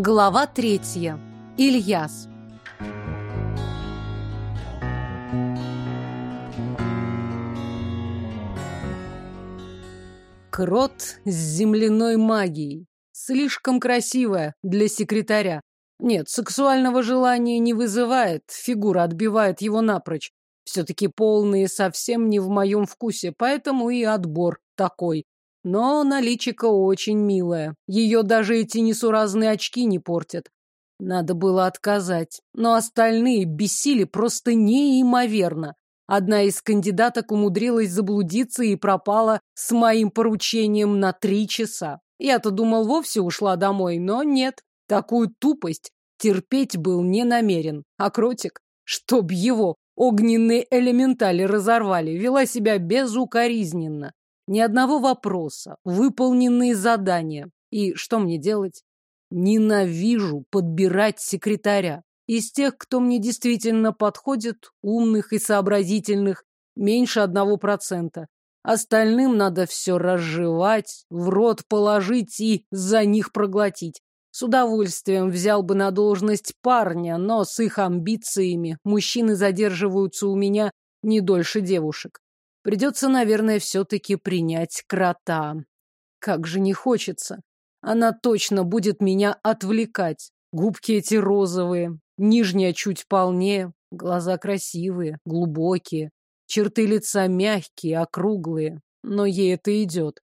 Глава третья. Ильяс. Крот с земляной магией. Слишком красивая для секретаря. Нет, сексуального желания не вызывает, фигура отбивает его напрочь. Все-таки полные совсем не в моем вкусе, поэтому и отбор такой. Но наличика очень милая. Ее даже эти несуразные очки не портят. Надо было отказать. Но остальные бесили просто неимоверно. Одна из кандидаток умудрилась заблудиться и пропала с моим поручением на три часа. Я-то думал, вовсе ушла домой, но нет. Такую тупость терпеть был не намерен. А Кротик, чтоб его огненные элементали разорвали, вела себя безукоризненно. Ни одного вопроса, выполненные задания. И что мне делать? Ненавижу подбирать секретаря. Из тех, кто мне действительно подходит, умных и сообразительных, меньше одного процента. Остальным надо все разжевать, в рот положить и за них проглотить. С удовольствием взял бы на должность парня, но с их амбициями мужчины задерживаются у меня не дольше девушек. Придется, наверное, все-таки принять крота. Как же не хочется. Она точно будет меня отвлекать. Губки эти розовые, нижняя чуть полнее, глаза красивые, глубокие, черты лица мягкие, округлые. Но ей это идет.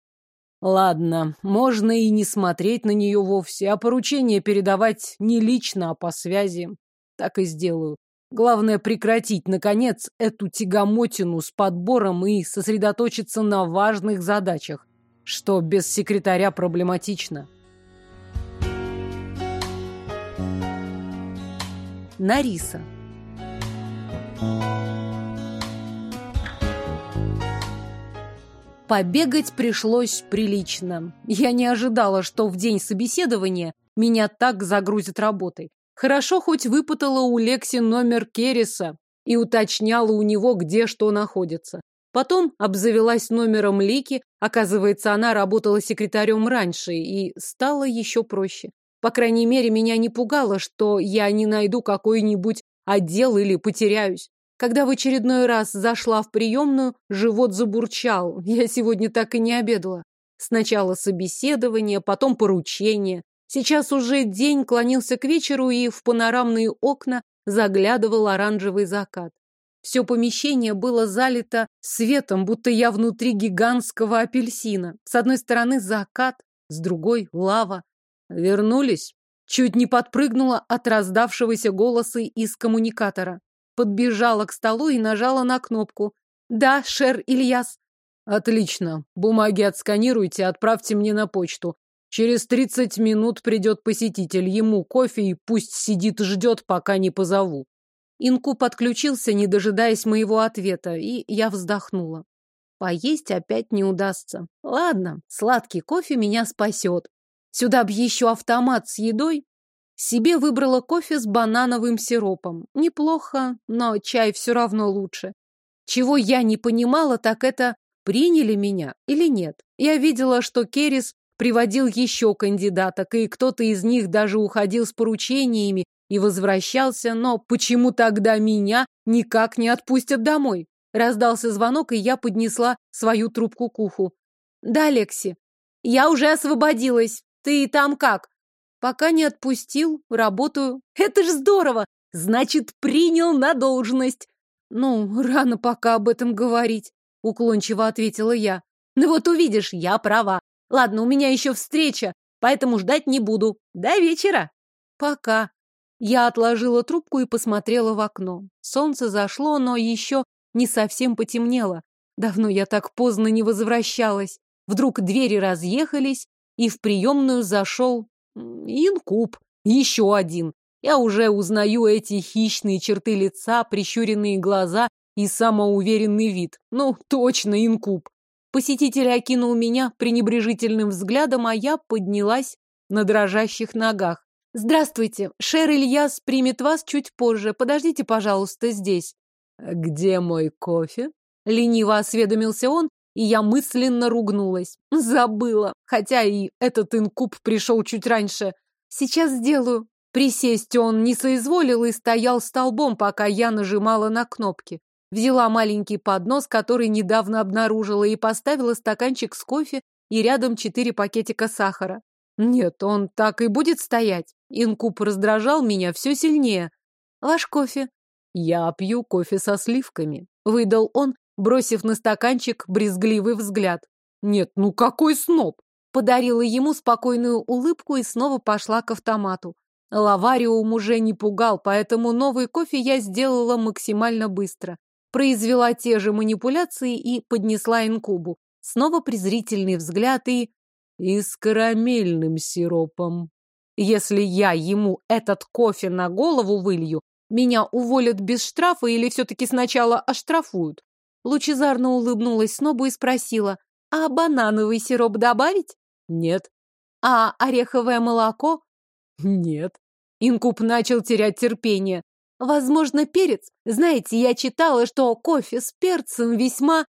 Ладно, можно и не смотреть на нее вовсе, а поручение передавать не лично, а по связи. Так и сделаю. Главное прекратить, наконец, эту тягомотину с подбором и сосредоточиться на важных задачах, что без секретаря проблематично. Нариса Побегать пришлось прилично. Я не ожидала, что в день собеседования меня так загрузят работой. Хорошо хоть выпытала у Лекси номер Керриса и уточняла у него, где что находится. Потом обзавелась номером Лики, оказывается, она работала секретарем раньше, и стало еще проще. По крайней мере, меня не пугало, что я не найду какой-нибудь отдел или потеряюсь. Когда в очередной раз зашла в приемную, живот забурчал. Я сегодня так и не обедала. Сначала собеседование, потом поручение. Сейчас уже день клонился к вечеру, и в панорамные окна заглядывал оранжевый закат. Все помещение было залито светом, будто я внутри гигантского апельсина. С одной стороны закат, с другой — лава. Вернулись? Чуть не подпрыгнула от раздавшегося голоса из коммуникатора. Подбежала к столу и нажала на кнопку. «Да, шер Ильяс». «Отлично. Бумаги отсканируйте, отправьте мне на почту. Через тридцать минут придет посетитель, ему кофе и пусть сидит ждет, пока не позову. Инку подключился, не дожидаясь моего ответа, и я вздохнула. Поесть опять не удастся. Ладно, сладкий кофе меня спасет. Сюда б еще автомат с едой. Себе выбрала кофе с банановым сиропом. Неплохо, но чай все равно лучше. Чего я не понимала, так это приняли меня или нет. Я видела, что Керис приводил еще кандидаток, и кто-то из них даже уходил с поручениями и возвращался, но почему тогда меня никак не отпустят домой? Раздался звонок, и я поднесла свою трубку к уху. Да, Лекси, я уже освободилась. Ты там как? Пока не отпустил, работаю. Это ж здорово! Значит, принял на должность. Ну, рано пока об этом говорить, уклончиво ответила я. Ну вот увидишь, я права. Ладно, у меня еще встреча, поэтому ждать не буду. До вечера. Пока. Я отложила трубку и посмотрела в окно. Солнце зашло, но еще не совсем потемнело. Давно я так поздно не возвращалась. Вдруг двери разъехались, и в приемную зашел инкуб. Еще один. Я уже узнаю эти хищные черты лица, прищуренные глаза и самоуверенный вид. Ну, точно инкуб. Посетитель окинул меня пренебрежительным взглядом, а я поднялась на дрожащих ногах. «Здравствуйте. Шер Ильяс примет вас чуть позже. Подождите, пожалуйста, здесь». «Где мой кофе?» Лениво осведомился он, и я мысленно ругнулась. Забыла. Хотя и этот инкуб пришел чуть раньше. Сейчас сделаю. Присесть он не соизволил и стоял столбом, пока я нажимала на кнопки. Взяла маленький поднос, который недавно обнаружила, и поставила стаканчик с кофе и рядом четыре пакетика сахара. Нет, он так и будет стоять. Инкуб раздражал меня все сильнее. Ваш кофе. Я пью кофе со сливками. Выдал он, бросив на стаканчик брезгливый взгляд. Нет, ну какой сноб! Подарила ему спокойную улыбку и снова пошла к автомату. Лавариум уже не пугал, поэтому новый кофе я сделала максимально быстро. Произвела те же манипуляции и поднесла инкубу. Снова презрительный взгляд и... И с карамельным сиропом. Если я ему этот кофе на голову вылью, меня уволят без штрафа или все-таки сначала оштрафуют? Лучезарно улыбнулась снобу и спросила, а банановый сироп добавить? Нет. А ореховое молоко? Нет. Инкуб начал терять терпение. Возможно, перец? Знаете, я читала, что кофе с перцем весьма...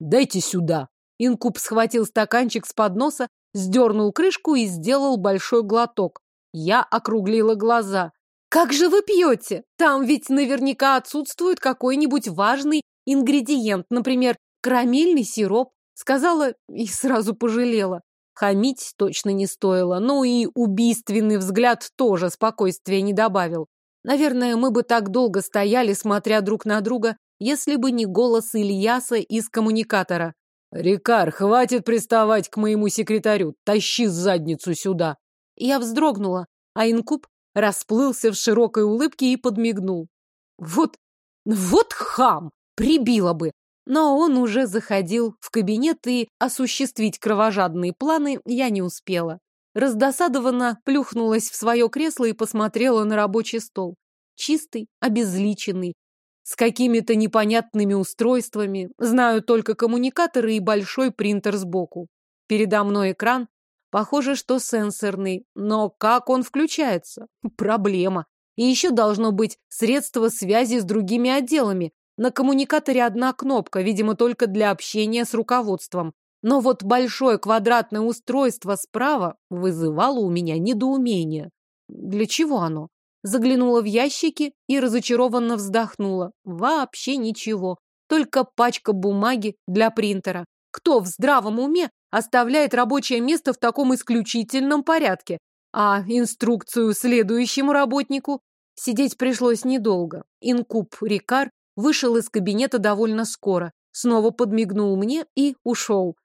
Дайте сюда. Инкуб схватил стаканчик с подноса, сдернул крышку и сделал большой глоток. Я округлила глаза. «Как же вы пьете? Там ведь наверняка отсутствует какой-нибудь важный ингредиент, например, карамельный сироп», сказала и сразу пожалела. Хамить точно не стоило, ну и убийственный взгляд тоже спокойствия не добавил. Наверное, мы бы так долго стояли, смотря друг на друга, если бы не голос Ильяса из коммуникатора. «Рикар, хватит приставать к моему секретарю, тащи задницу сюда!» Я вздрогнула, а инкуб расплылся в широкой улыбке и подмигнул. Вот, вот хам! Прибило бы! Но он уже заходил в кабинет, и осуществить кровожадные планы я не успела. Раздосадованно плюхнулась в свое кресло и посмотрела на рабочий стол. Чистый, обезличенный, с какими-то непонятными устройствами. Знаю только коммуникаторы и большой принтер сбоку. Передо мной экран. Похоже, что сенсорный. Но как он включается? Проблема. И еще должно быть средство связи с другими отделами, на коммуникаторе одна кнопка, видимо, только для общения с руководством. Но вот большое квадратное устройство справа вызывало у меня недоумение. Для чего оно? Заглянула в ящики и разочарованно вздохнула. Вообще ничего. Только пачка бумаги для принтера. Кто в здравом уме оставляет рабочее место в таком исключительном порядке? А инструкцию следующему работнику? Сидеть пришлось недолго. Инкуб Рикар вышел из кабинета довольно скоро, снова подмигнул мне и ушел.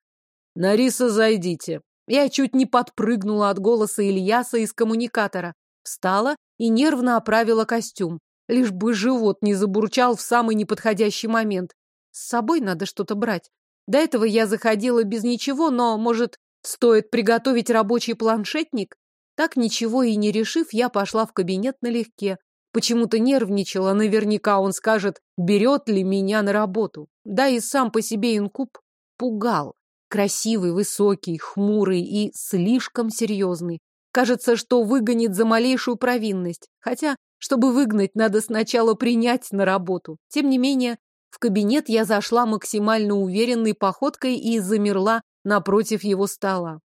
«Нариса, зайдите». Я чуть не подпрыгнула от голоса Ильяса из коммуникатора. Встала и нервно оправила костюм. Лишь бы живот не забурчал в самый неподходящий момент. С собой надо что-то брать. До этого я заходила без ничего, но, может, стоит приготовить рабочий планшетник? Так ничего и не решив, я пошла в кабинет налегке. Почему-то нервничала, наверняка он скажет, берет ли меня на работу. Да и сам по себе инкуб пугал. Красивый, высокий, хмурый и слишком серьезный. Кажется, что выгонит за малейшую провинность. Хотя, чтобы выгнать, надо сначала принять на работу. Тем не менее, в кабинет я зашла максимально уверенной походкой и замерла напротив его стола.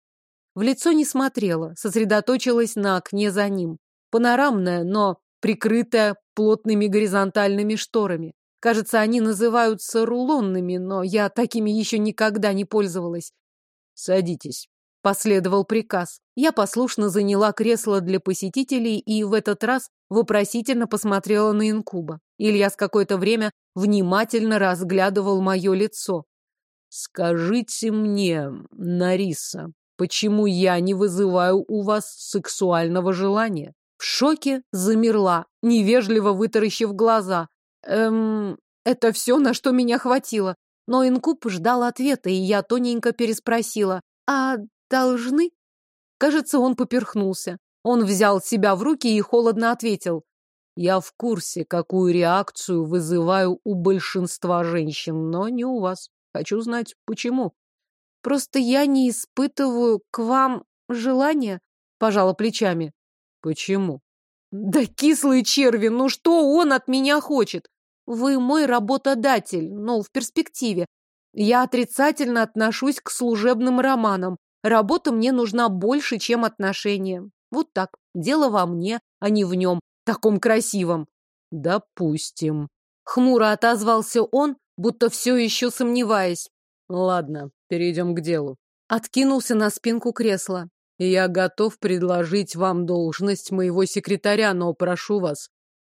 В лицо не смотрела, сосредоточилась на окне за ним. Панорамное, но прикрытая плотными горизонтальными шторами. Кажется, они называются рулонными, но я такими еще никогда не пользовалась. «Садитесь», — последовал приказ. Я послушно заняла кресло для посетителей и в этот раз вопросительно посмотрела на инкуба. Илья с какое-то время внимательно разглядывал мое лицо. «Скажите мне, Нариса, почему я не вызываю у вас сексуального желания?» В шоке замерла, невежливо вытаращив глаза. Эм, это все, на что меня хватило. Но инкуб ждал ответа, и я тоненько переспросила. А должны? Кажется, он поперхнулся. Он взял себя в руки и холодно ответил. Я в курсе, какую реакцию вызываю у большинства женщин, но не у вас. Хочу знать, почему. Просто я не испытываю к вам желания, пожала плечами. Почему? Да кислые черви, ну что он от меня хочет? Вы мой работодатель, но в перспективе. Я отрицательно отношусь к служебным романам. Работа мне нужна больше, чем отношения. Вот так. Дело во мне, а не в нем, таком красивом. Допустим. Хмуро отозвался он, будто все еще сомневаясь. Ладно, перейдем к делу. Откинулся на спинку кресла. Я готов предложить вам должность моего секретаря, но прошу вас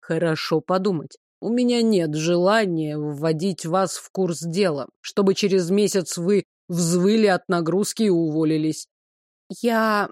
хорошо подумать. У меня нет желания вводить вас в курс дела, чтобы через месяц вы взвыли от нагрузки и уволились. Я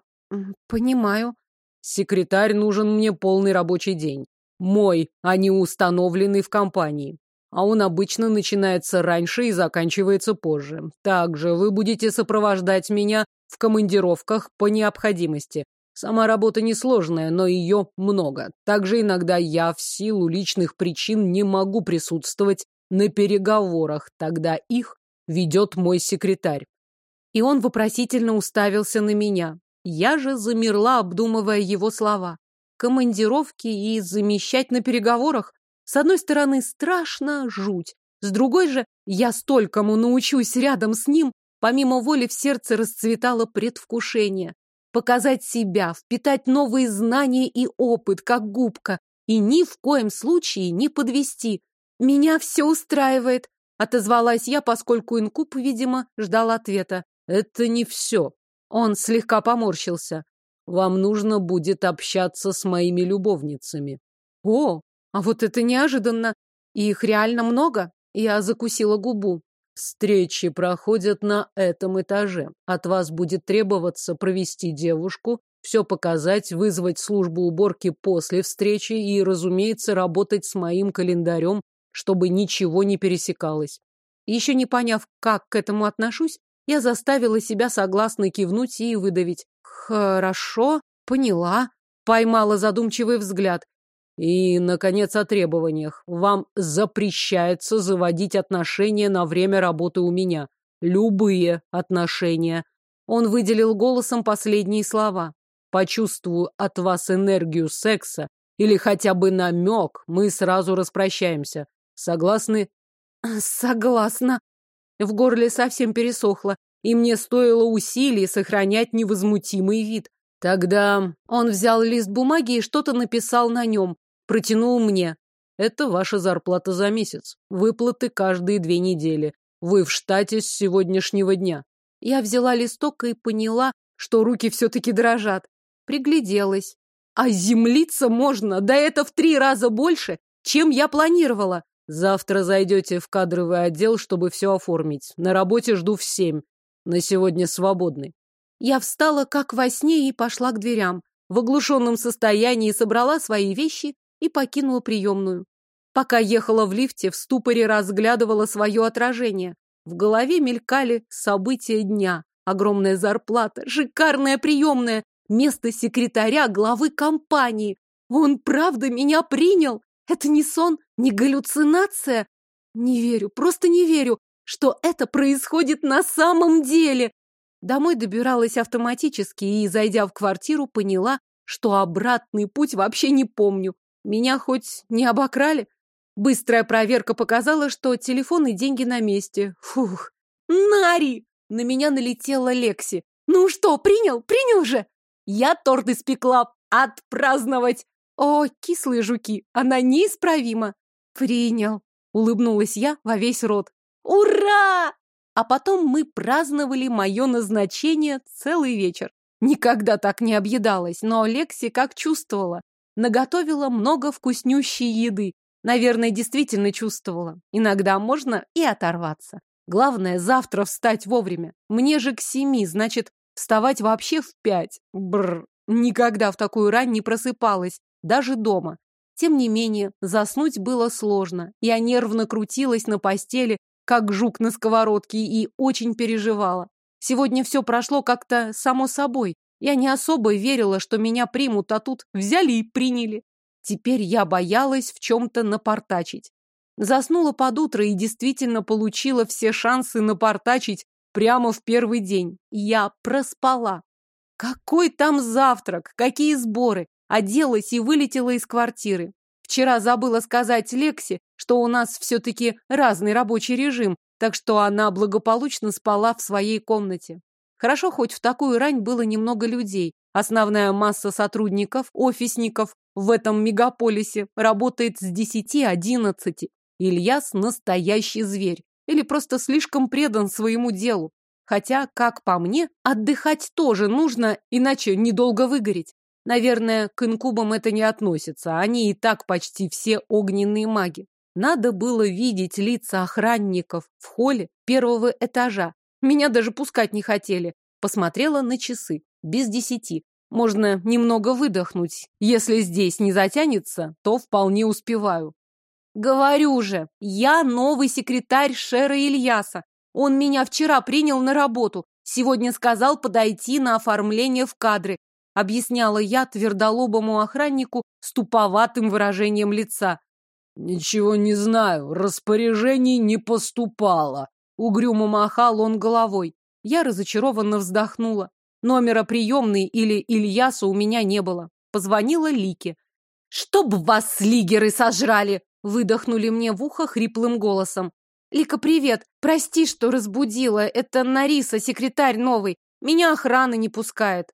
понимаю. Секретарь нужен мне полный рабочий день. Мой, а не установленный в компании. А он обычно начинается раньше и заканчивается позже. Также вы будете сопровождать меня в командировках по необходимости. Сама работа несложная, но ее много. Также иногда я в силу личных причин не могу присутствовать на переговорах, тогда их ведет мой секретарь. И он вопросительно уставился на меня. Я же замерла, обдумывая его слова. Командировки и замещать на переговорах? С одной стороны, страшно, жуть. С другой же, я столькому научусь рядом с ним, помимо воли в сердце расцветало предвкушение показать себя, впитать новые знания и опыт, как губка, и ни в коем случае не подвести. Меня все устраивает, отозвалась я, поскольку инкуб, видимо, ждал ответа. Это не все. Он слегка поморщился. Вам нужно будет общаться с моими любовницами. О, а вот это неожиданно. Их реально много? Я закусила губу. Встречи проходят на этом этаже. От вас будет требоваться провести девушку, все показать, вызвать службу уборки после встречи и, разумеется, работать с моим календарем, чтобы ничего не пересекалось. Еще не поняв, как к этому отношусь, я заставила себя согласно кивнуть и выдавить. Хорошо, поняла. Поймала задумчивый взгляд. И, наконец, о требованиях. Вам запрещается заводить отношения на время работы у меня. Любые отношения. Он выделил голосом последние слова. Почувствую от вас энергию секса или хотя бы намек, мы сразу распрощаемся. Согласны? Согласна. В горле совсем пересохло, и мне стоило усилий сохранять невозмутимый вид. Тогда он взял лист бумаги и что-то написал на нем. Протянул мне. Это ваша зарплата за месяц. Выплаты каждые две недели. Вы в штате с сегодняшнего дня. Я взяла листок и поняла, что руки все-таки дрожат. Пригляделась. А землиться можно, да это в три раза больше, чем я планировала. Завтра зайдете в кадровый отдел, чтобы все оформить. На работе жду в семь. На сегодня свободный. Я встала как во сне и пошла к дверям. В оглушенном состоянии собрала свои вещи и покинула приемную. Пока ехала в лифте, в ступоре разглядывала свое отражение. В голове мелькали события дня. Огромная зарплата, шикарная приемная, место секретаря главы компании. Он правда меня принял? Это не сон, не галлюцинация? Не верю, просто не верю, что это происходит на самом деле. Домой добиралась автоматически и, зайдя в квартиру, поняла, что обратный путь вообще не помню. Меня хоть не обокрали? Быстрая проверка показала, что телефон и деньги на месте. Фух. Нари! На меня налетела Лекси. Ну что, принял? Принял же! Я торт испекла. Отпраздновать! О, кислые жуки, она неисправима. Принял. Улыбнулась я во весь рот. Ура! А потом мы праздновали мое назначение целый вечер. Никогда так не объедалась, но Лекси как чувствовала. Наготовила много вкуснющей еды. Наверное, действительно чувствовала. Иногда можно и оторваться. Главное, завтра встать вовремя. Мне же к семи, значит, вставать вообще в пять. Бррр. Никогда в такую рань не просыпалась, даже дома. Тем не менее, заснуть было сложно. Я нервно крутилась на постели, как жук на сковородке, и очень переживала. Сегодня все прошло как-то само собой. Я не особо верила, что меня примут, а тут взяли и приняли. Теперь я боялась в чем-то напортачить. Заснула под утро и действительно получила все шансы напортачить прямо в первый день. Я проспала. Какой там завтрак? Какие сборы? Оделась и вылетела из квартиры. Вчера забыла сказать Лексе, что у нас все-таки разный рабочий режим, так что она благополучно спала в своей комнате. Хорошо, хоть в такую рань было немного людей, Основная масса сотрудников, офисников в этом мегаполисе работает с 10-11. Ильяс настоящий зверь. Или просто слишком предан своему делу. Хотя, как по мне, отдыхать тоже нужно, иначе недолго выгореть. Наверное, к инкубам это не относится, они и так почти все огненные маги. Надо было видеть лица охранников в холле первого этажа. Меня даже пускать не хотели. Посмотрела на часы. Без десяти. Можно немного выдохнуть. Если здесь не затянется, то вполне успеваю. Говорю же, я новый секретарь Шера Ильяса. Он меня вчера принял на работу. Сегодня сказал подойти на оформление в кадры. Объясняла я твердолобому охраннику с туповатым выражением лица. Ничего не знаю, распоряжений не поступало. Угрюмо махал он головой. Я разочарованно вздохнула. Номера приемной или Ильяса у меня не было. Позвонила Лике. «Чтоб вас лигеры сожрали!» Выдохнули мне в ухо хриплым голосом. «Лика, привет! Прости, что разбудила. Это Нариса, секретарь новый. Меня охрана не пускает».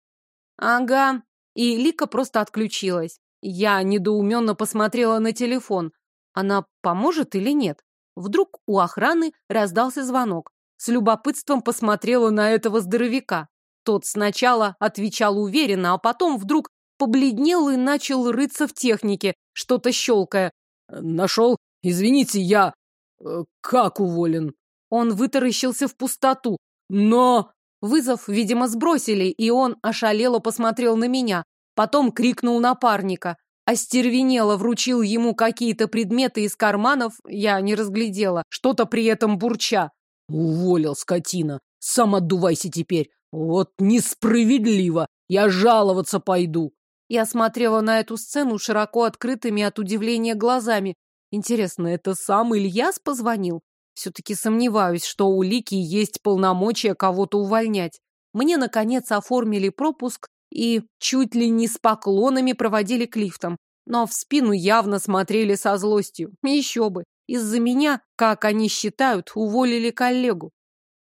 «Ага». И Лика просто отключилась. Я недоуменно посмотрела на телефон. Она поможет или нет? Вдруг у охраны раздался звонок. С любопытством посмотрела на этого здоровяка. Тот сначала отвечал уверенно, а потом вдруг побледнел и начал рыться в технике, что-то щелкая. «Нашел? Извините, я... Э, как уволен?» Он вытаращился в пустоту. «Но...» Вызов, видимо, сбросили, и он ошалело посмотрел на меня. Потом крикнул напарника. Остервенело вручил ему какие-то предметы из карманов, я не разглядела, что-то при этом бурча. «Уволил, скотина! Сам отдувайся теперь! Вот несправедливо! Я жаловаться пойду!» Я смотрела на эту сцену широко открытыми от удивления глазами. Интересно, это сам Ильяс позвонил? Все-таки сомневаюсь, что у Лики есть полномочия кого-то увольнять. Мне, наконец, оформили пропуск и чуть ли не с поклонами проводили к лифтам. Но в спину явно смотрели со злостью. Еще бы. Из-за меня, как они считают, уволили коллегу.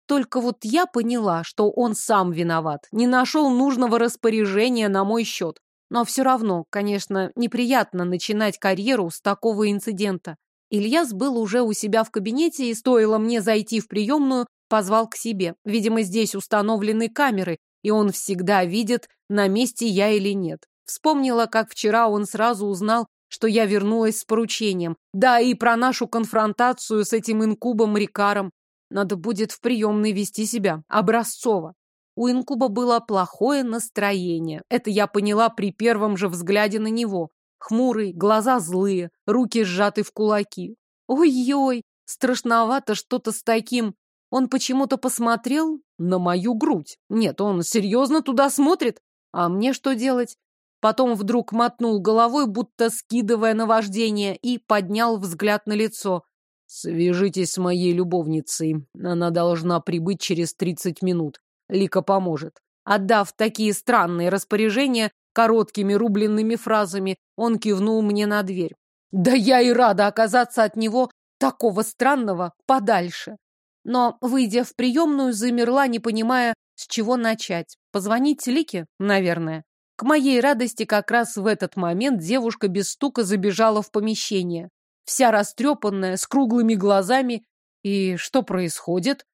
Только вот я поняла, что он сам виноват, не нашел нужного распоряжения на мой счет. Но все равно, конечно, неприятно начинать карьеру с такого инцидента. Ильяс был уже у себя в кабинете, и стоило мне зайти в приемную, позвал к себе. Видимо, здесь установлены камеры, и он всегда видит, на месте я или нет. Вспомнила, как вчера он сразу узнал, что я вернулась с поручением. Да, и про нашу конфронтацию с этим инкубом Рикаром. Надо будет в приемной вести себя. Образцово. У инкуба было плохое настроение. Это я поняла при первом же взгляде на него. Хмурый, глаза злые, руки сжаты в кулаки. Ой-ой, страшновато что-то с таким. Он почему-то посмотрел на мою грудь. Нет, он серьезно туда смотрит? А мне что делать? Потом вдруг мотнул головой, будто скидывая наваждение, и поднял взгляд на лицо. «Свяжитесь с моей любовницей. Она должна прибыть через тридцать минут. Лика поможет». Отдав такие странные распоряжения короткими рубленными фразами, он кивнул мне на дверь. Да я и рада оказаться от него такого странного подальше. Но, выйдя в приемную, замерла, не понимая, с чего начать. Позвонить Лике, наверное. К моей радости как раз в этот момент девушка без стука забежала в помещение вся растрепанная, с круглыми глазами. И что происходит?